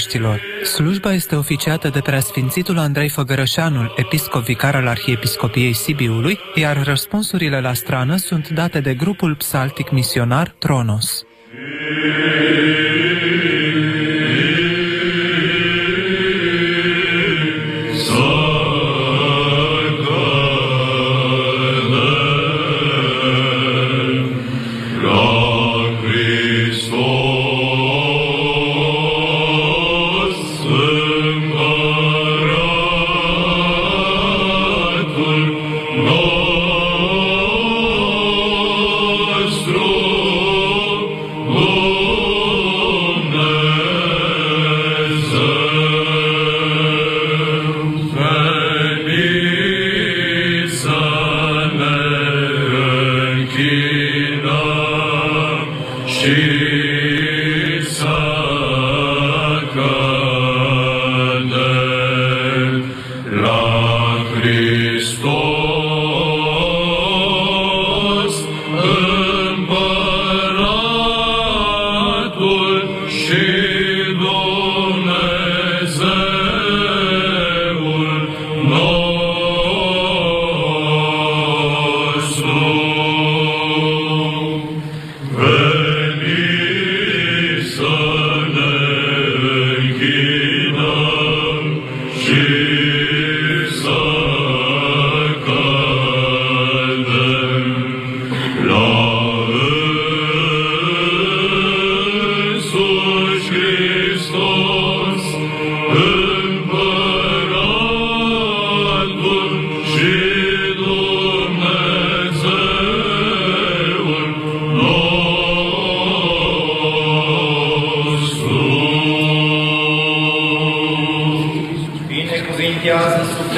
Ploieștilor. Slujba este oficiată de preasfințitul Andrei Făgărășanul, episcop vicar al Arhiepiscopiei Sibiului, iar răspunsurile la strană sunt date de grupul psaltic misionar Tronos. Amen.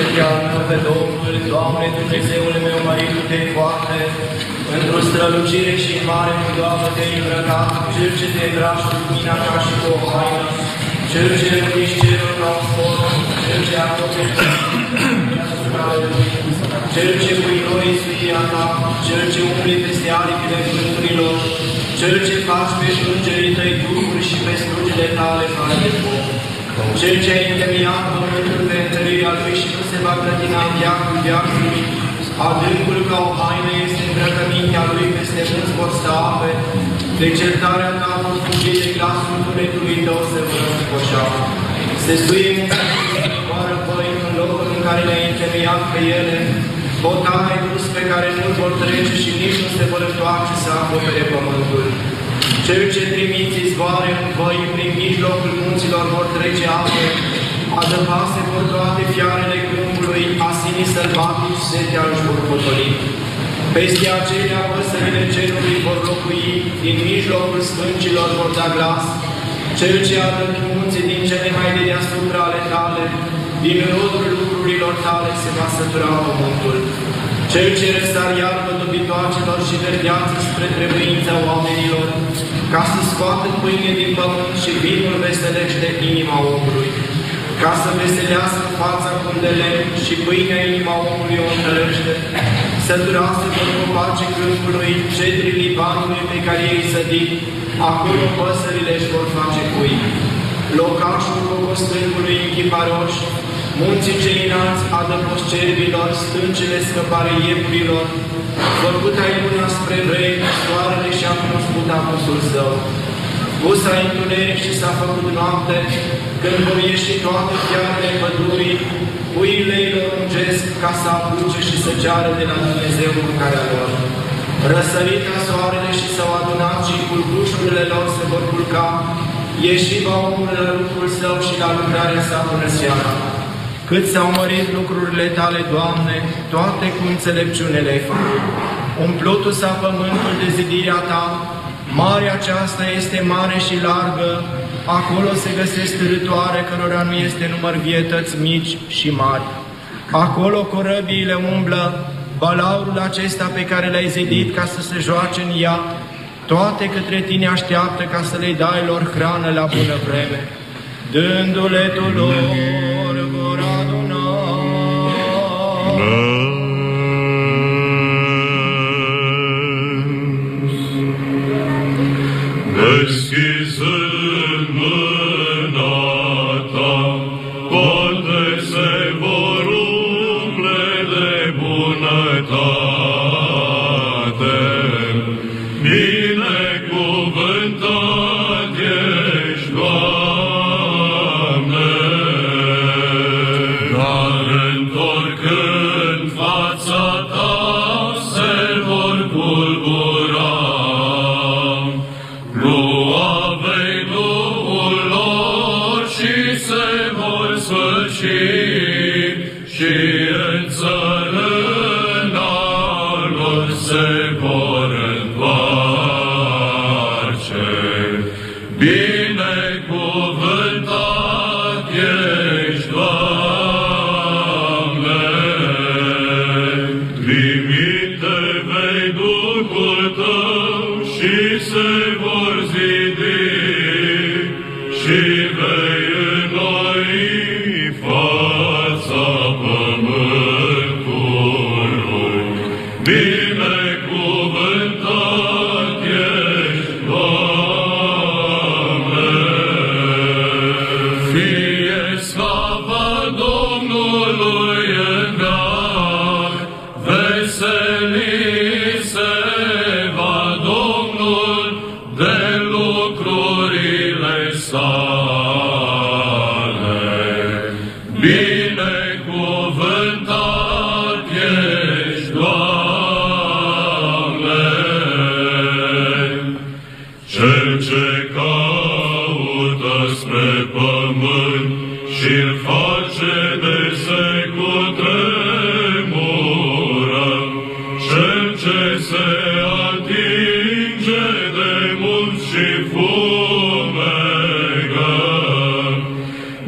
căderea meu pe Domnul, Doamne Dumnezeul meu, măritute foarte, într-o strălucire și mare mândoabă te îmbrăcat, cel ce te îmbraci cu lumina ca și cu o haină, cel ce ridici cerul ca un spor, cel ce acoperi deasupra lui, cel ce cu noi suia ta, cel ce umpli peste aripile vânturilor, cel ce faci pe îngerii tăi duhuri și pe slujile tale, Hristos. Cel ce a întemeiat pământul pe întărirea lui și nu se va clădina în viacul viacului, adâncul ca o haină este îmbrăcămintea lui, peste mulți vor sta ape, de certarea ta vor fuge de glasul turetului tău se vor încoșa. Se suie moară păi în locul în care le-ai întemeiat pe ele, o tare dus pe care nu vor trece și nici nu se vor întoarce să acopere pământul. Cel ce trimiți izvoare în voi prin mijlocul munților vor trece ape, adăpase vor toate fiarele câmpului, asinii sălbatici setea își vor potoli. Peste acelea păsările cerului vor locui, din mijlocul sfâncilor vor da glas, cel ce adăpi munții din cele mai de deasupra ale tale, din rodul lucrurilor tale se va sătura pământul. Cel ce răsar iarbă dobitoacelor și verdeață spre trebuința oamenilor, ca să scoată pâine din pământ și vinul veselește inima omului, ca să veselească fața cu lemn și pâinea inima omului o întărește, să durească vor copace câmpului cedrii Libanului pe care ei sădit, acolo păsările își vor face cui. Locașul cocostâncului închiparoși, munții cei înalți adăpost cerbilor, stâncile scăpare ieprilor, făcut ai luna spre vrei, soarele și-a cunoscut apusul său. Pus întuneric și s-a făcut noapte, când vor ieși toate fiarele pădurii, puiile îi lungesc ca să apuce și să ceară de la Dumnezeu mâncarea lor. Răsărita soarele și s-au adunat și culcușurile lor se vor culca, ieși va omul la lucrul său și la lucrarea sa până seara. Cât s-au mărit lucrurile tale, Doamne, toate cu înțelepciune le-ai făcut. Umplutu s-a pământul de zidirea ta, marea aceasta este mare și largă, acolo se găsesc râtoare cărora nu este număr vietăți mici și mari. Acolo corăbiile umblă, balaurul acesta pe care l-ai zidit ca să se joace în ea, toate către tine așteaptă ca să le dai lor hrană la bună vreme. Dându-le tu lor, Huh?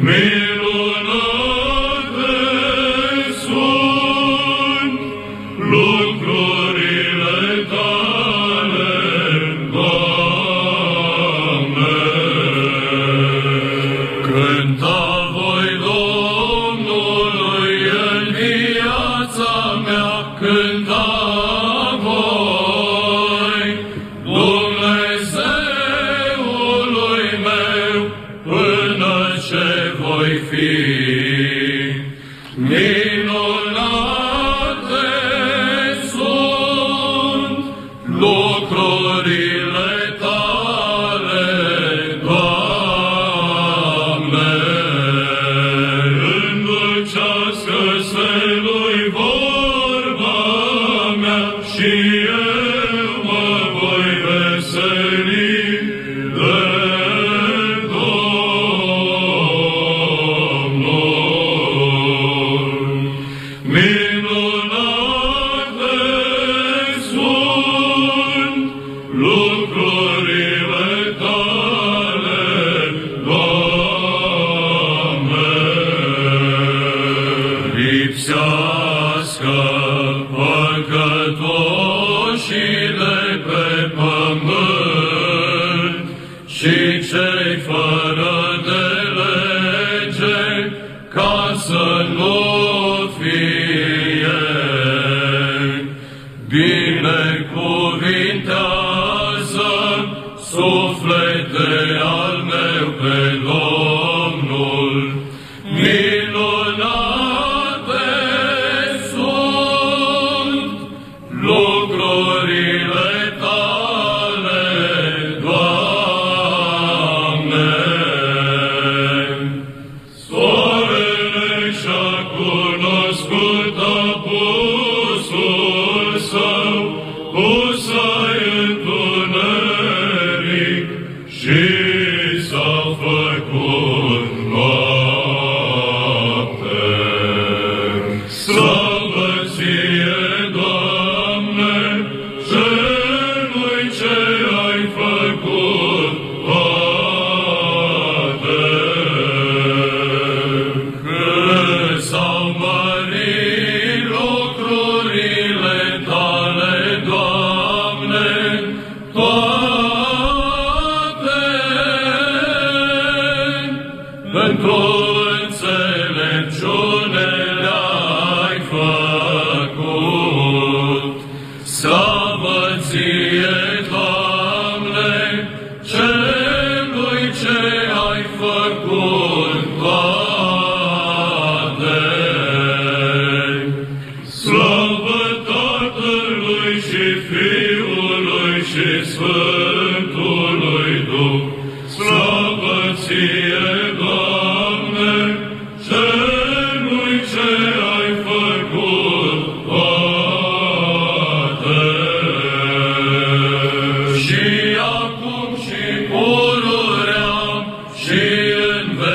Me.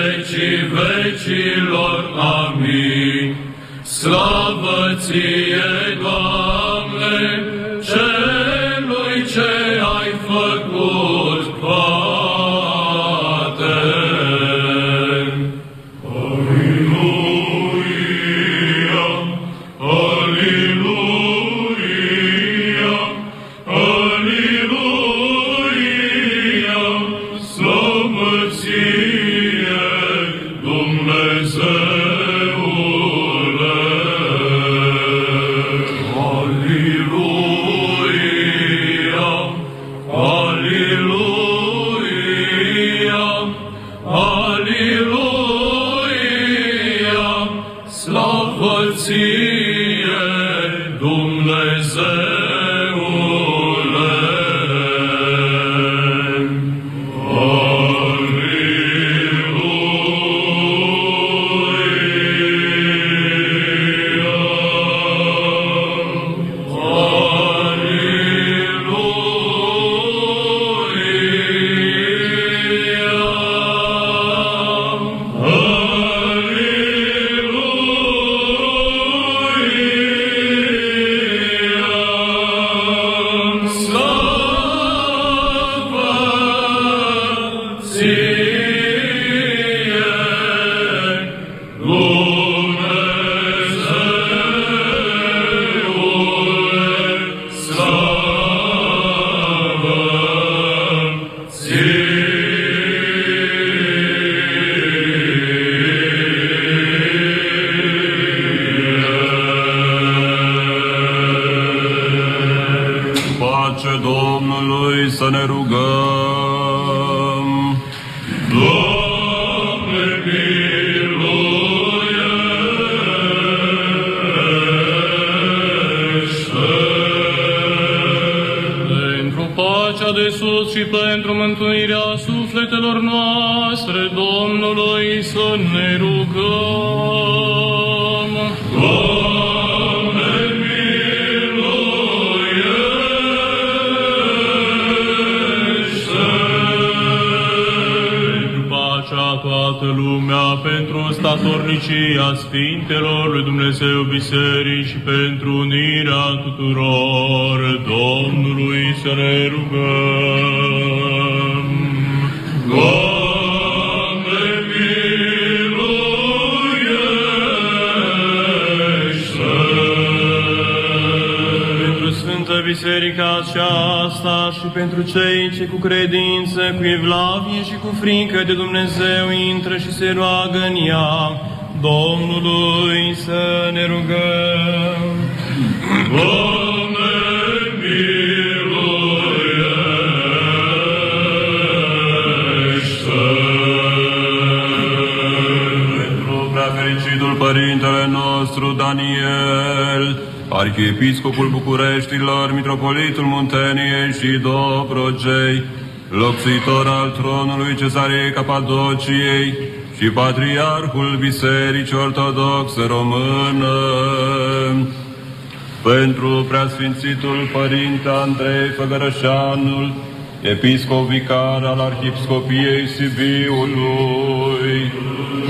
Vecii vecilor. Amin. Slavă ție, Doamne, să ne rugăm. Doamne, pentru pacea toată lumea, pentru statornicia Sfintelor lui Dumnezeu Biserici și pentru unirea tuturor Domnului să ne și pentru cei ce cu credință, cu evlavie și cu frică de Dumnezeu intră și se roagă în ea, Domnului să ne rugăm. Doamne, miluiește! Pentru preafericitul Părintele nostru Daniel, Arhiepiscopul Bucureștilor, Mitropolitul Munteniei și Dobrogei, locțitor al tronului Cezarei Capadociei și Patriarhul Bisericii Ortodoxe Română, pentru preasfințitul Părinte Andrei Făgărășanul, episcop vicar al Arhiepiscopiei Sibiului,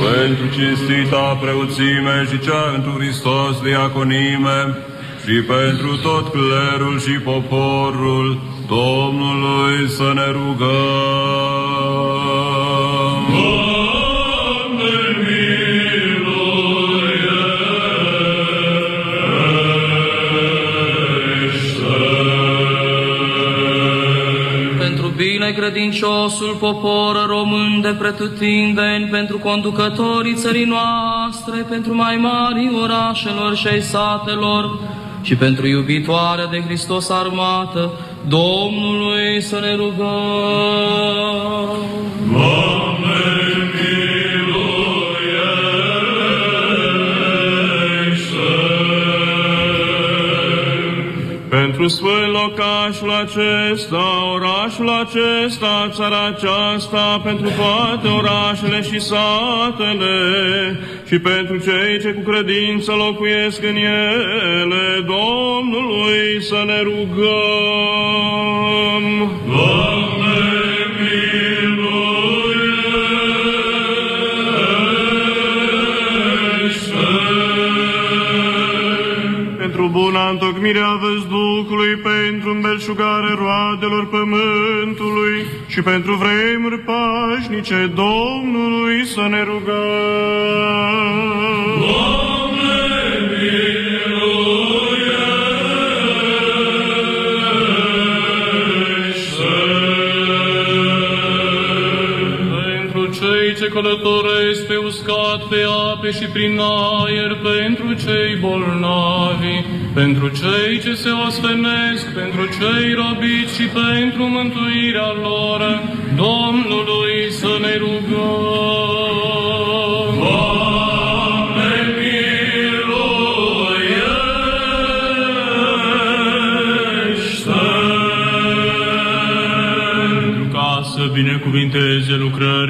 pentru cinstita preoțime și cea întru Hristos diaconime, și pentru tot clerul și poporul Domnului să ne rugăm. Doamne, miluiește! pentru bine credinciosul popor român de pretutindeni, pentru conducătorii țării noastre, pentru mai mari orașelor și ai satelor și pentru iubitoarea de Hristos armată, Domnului să ne rugăm. Doamne, sfânt locașul acesta, orașul acesta, țara aceasta, pentru toate orașele și satele, și pentru cei ce cu credință locuiesc în ele, Domnului să ne rugăm. Doamne, întocmirea văzduhului pentru îmbelșugarea roadelor pământului și pentru vremuri pașnice Domnului să ne rugăm. Pentru cei ce călătoresc pe uscat, pe ape și prin aer, pentru cei bolnavi, pentru cei ce se osfenesc, pentru cei robiți și pentru mântuirea lor, Domnului să ne rugăm. Pentru ca să binecuvinteze lucrările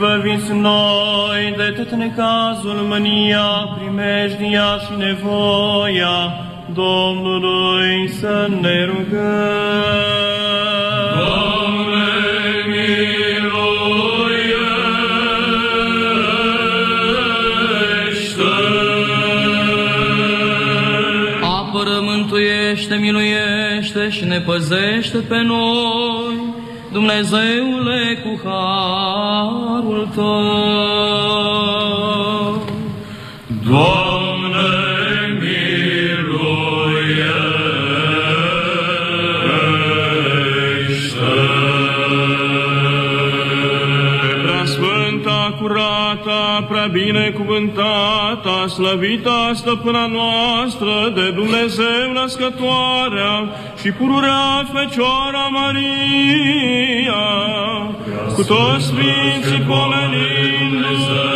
izbăviți noi de tot necazul, mânia, primejdia și nevoia Domnului să ne rugăm. Apără, mântuiește, miluiește și ne păzește pe noi, Dumnezeule, cu harul Tău. Doamne, prea binecuvântata, slăvita stăpâna noastră de Dumnezeu născătoarea și pururea Fecioara Maria, cu toți Sfinții pomenindu-se.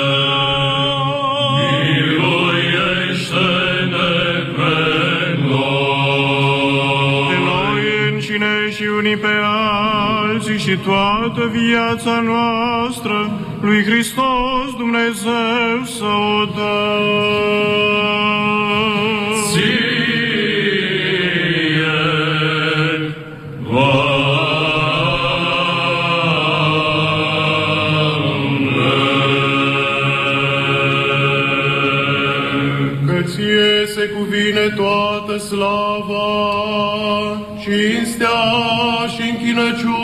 Pe noi încine și unii pe alții și toată viața noastră lui Hristos Dumnezeu să o dăm. Că ție se cuvine toată slava, cinstea și închinăciunea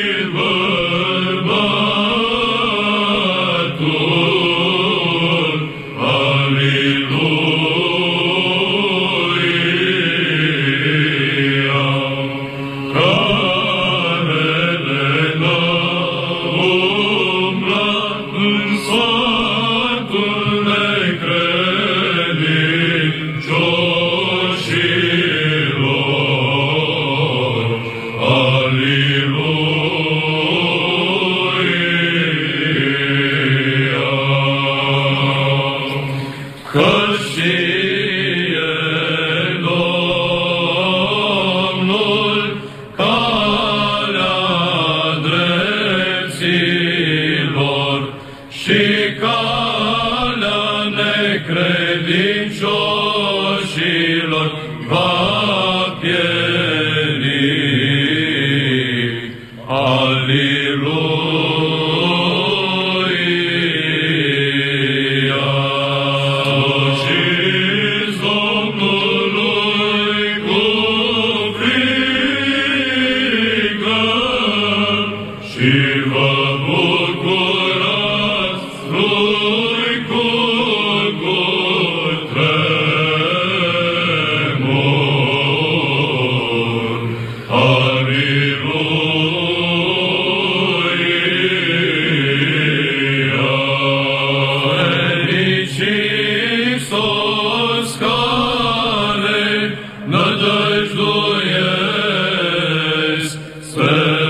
Sir.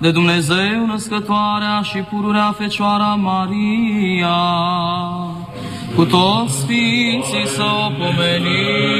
de Dumnezeu născătoarea și pururea Fecioara Maria, cu toți Sfinții să o pomenim.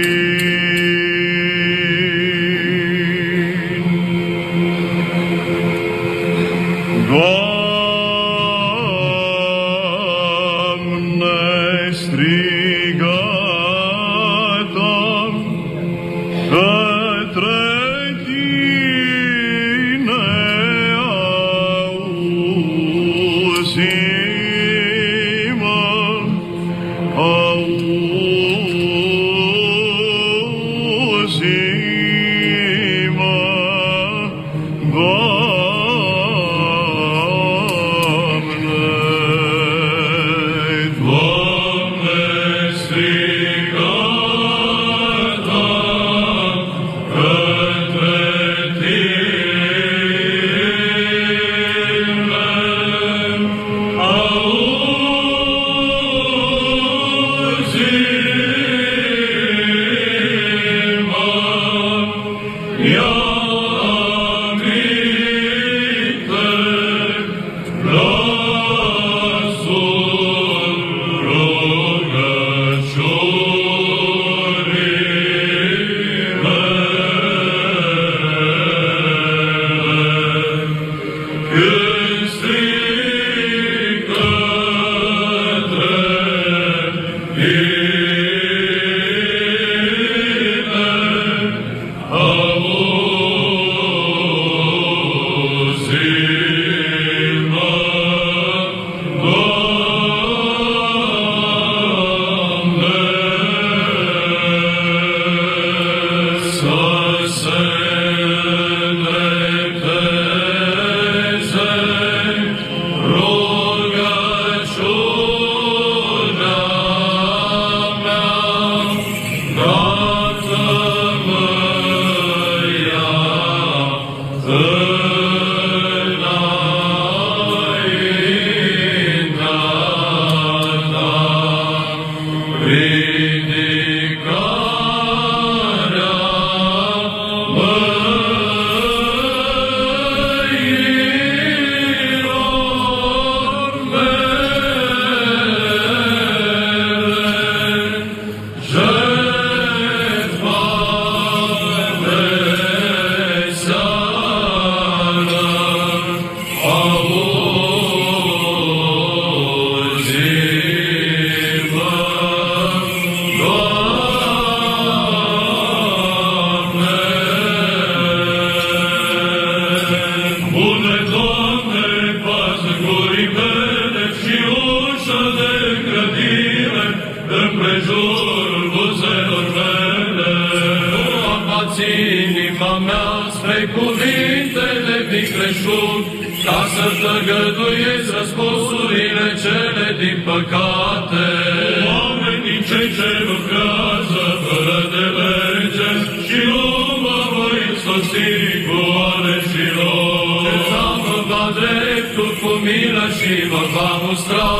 Dreptul cu milă și vă va mustra,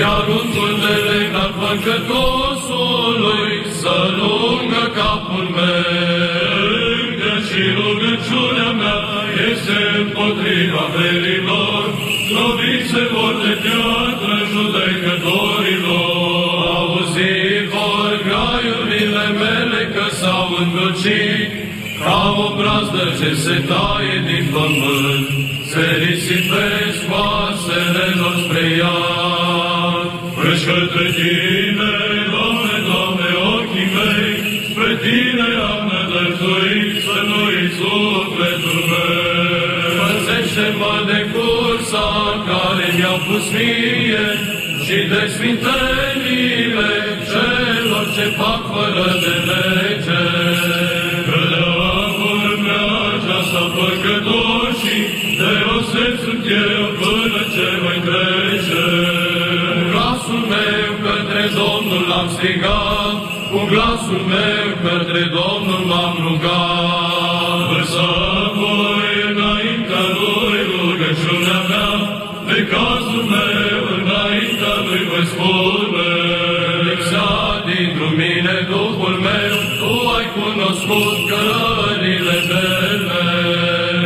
iar untul de lemn al păcătosului să lungă capul meu. Că și rugăciunea mea este împotriva verilor, loviți se vor de piatră judecătorilor. Auzi vor graiurile mele că s-au îndulcit, ca o brazdă ce se taie din pământ, se risipesc oasele lor spre iad. Vrăși către tine, Doamne, Doamne, ochii mei, spre tine am nădăjduit să nu-i sufletul meu. Păzește-mă de cursa care mi-au pus mie și de sfintenile celor ce fac fără de lege. Aceasta păcătoșii, deoseb sunt eu până ce voi trece. Cu glasul meu către Domnul l-am strigat, cu glasul meu către Domnul m-am rugat. Să voi înaintea lui rugăciunea mea, de cazul meu înaintea lui voi spune. Lipsea dintr mine Duhul meu, Tu ai cunoscut cărările mele.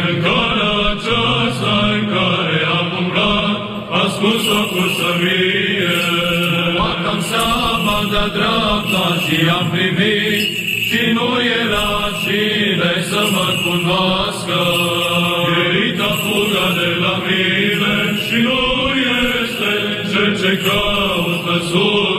În calea aceasta în care am umblat, ascuns-o cu sămie. Luat-am seama de-a dreapta și am privit, și nu era cine să mă cunoască. Ierita fuga de la mine și nu este cel ce caută sufletul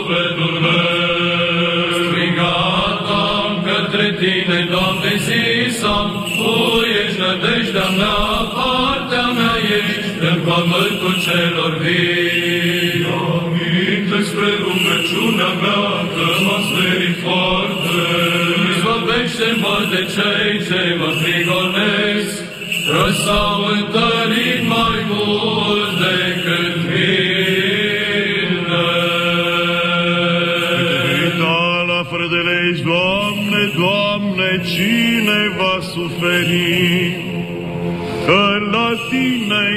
tine, Doamne, zisam, Tu ești nădejdea mea, partea mea ești în pământul celor vii. Aminte spre rugăciunea mea, că m-a sperit foarte. Izbăvește-mă de cei ce mă prigonesc, că s-au întărit mai mult decât va suferi? Că la Tine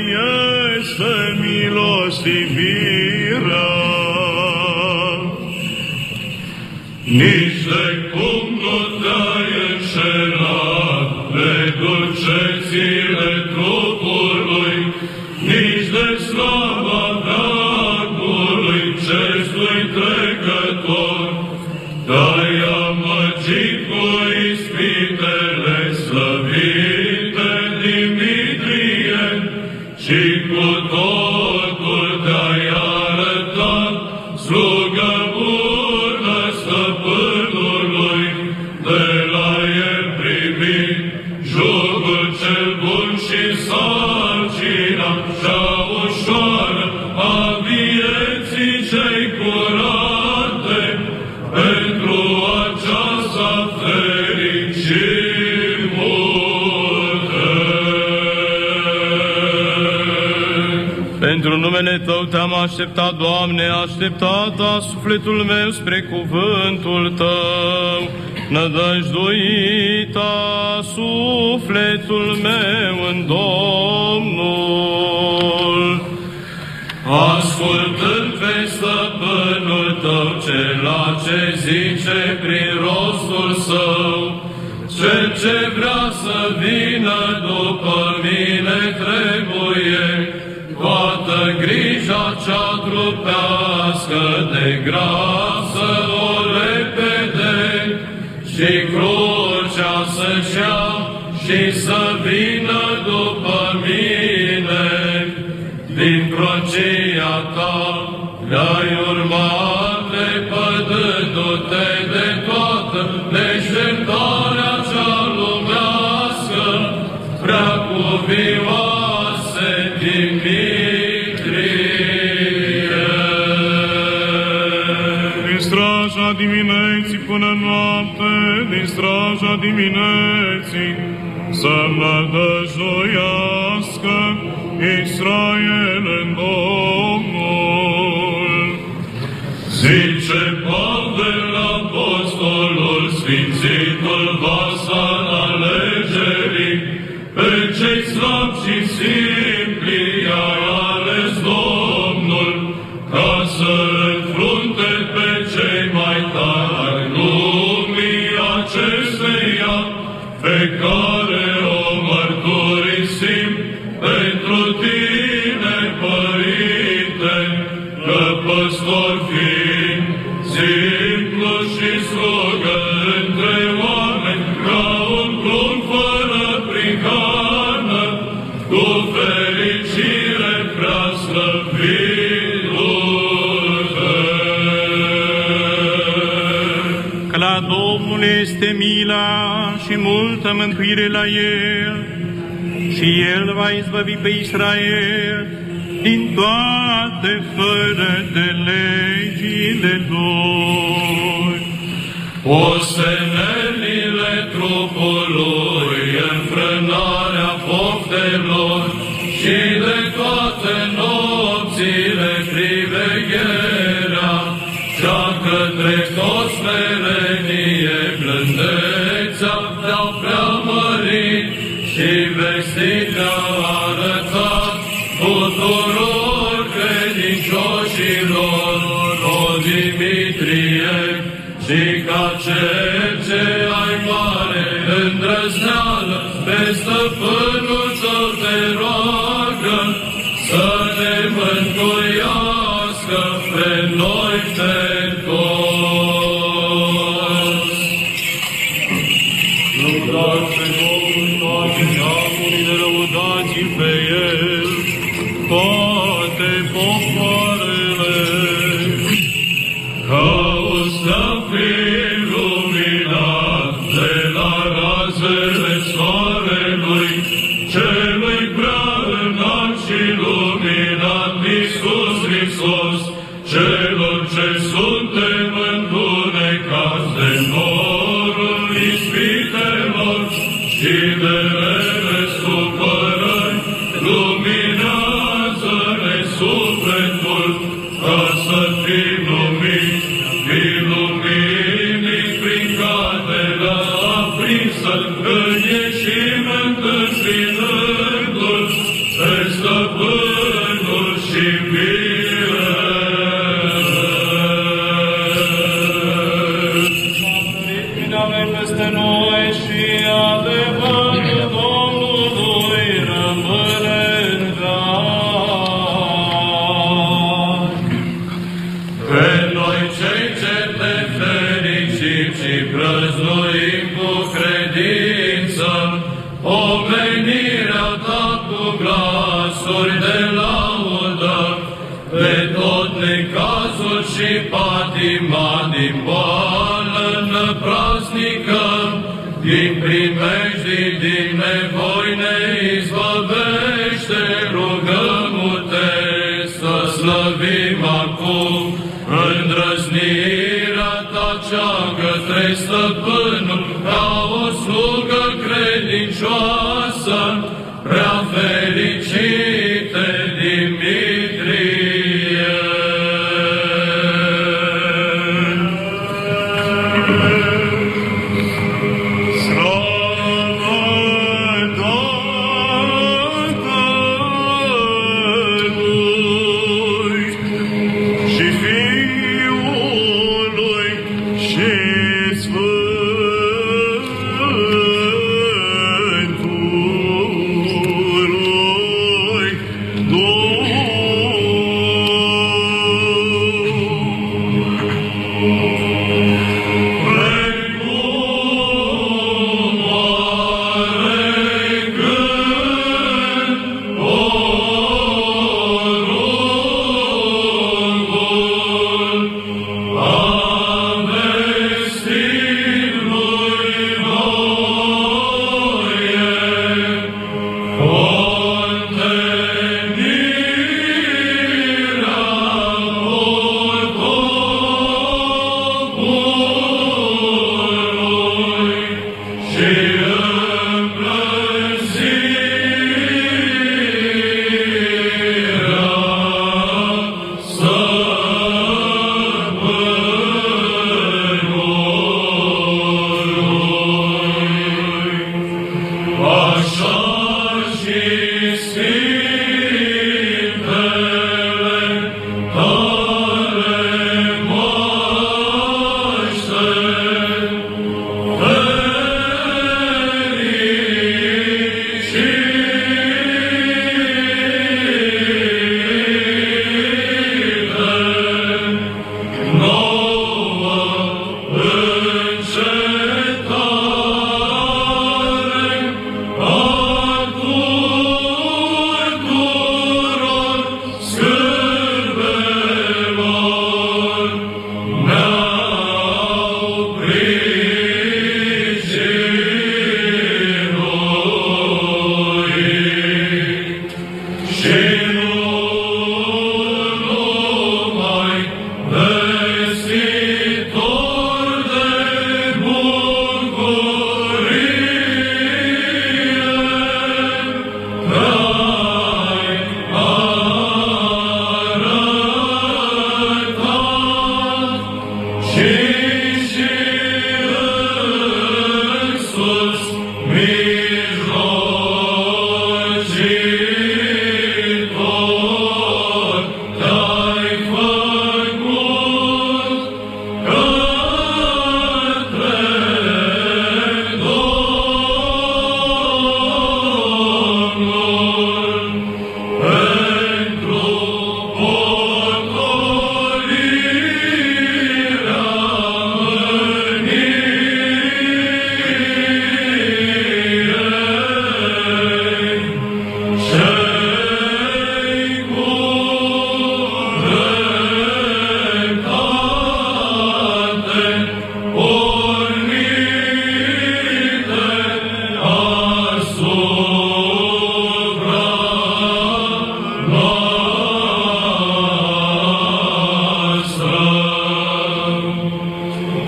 Pentru numele Tău te-am așteptat, Doamne, așteptata sufletul meu spre cuvântul Tău. Nădăjduita sufletul meu în Domnul. Ascultând pe stăpânul tău cela ce zice prin rostul său, cel ce vrea să vină după mine trebuie, toată grija cea trupească de grasă o repede, și crucea să-și ia și să vină Din crucia ta le-ai urmat lepădându-te de toată deșteptarea cea lumească, prea cuvioase Dimitrie. Din straja dimineții până noapte, din straja dimineții, să mă dăjduiască Israel în Domnul. Zice Pavel Apostolul, Sfințitul Vasal alegerii, pe cei slabi și simpli multă mântuire la El, și El va izbăvi pe Israel din toate fără de legile Lui. Ostenelile trupului, înfrânarea poftelor și de toate nopțile privegherea, cea către toți merenie blândețea ca cel ce ai mare îndrăzneală, pe stăpânul tău te roagă, să ne mântuiască pe noi pe toți. Lăudați pe Domnul toate neamurile, lăudați pe El, toate popoarele. Cauza fi luminat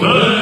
Burn!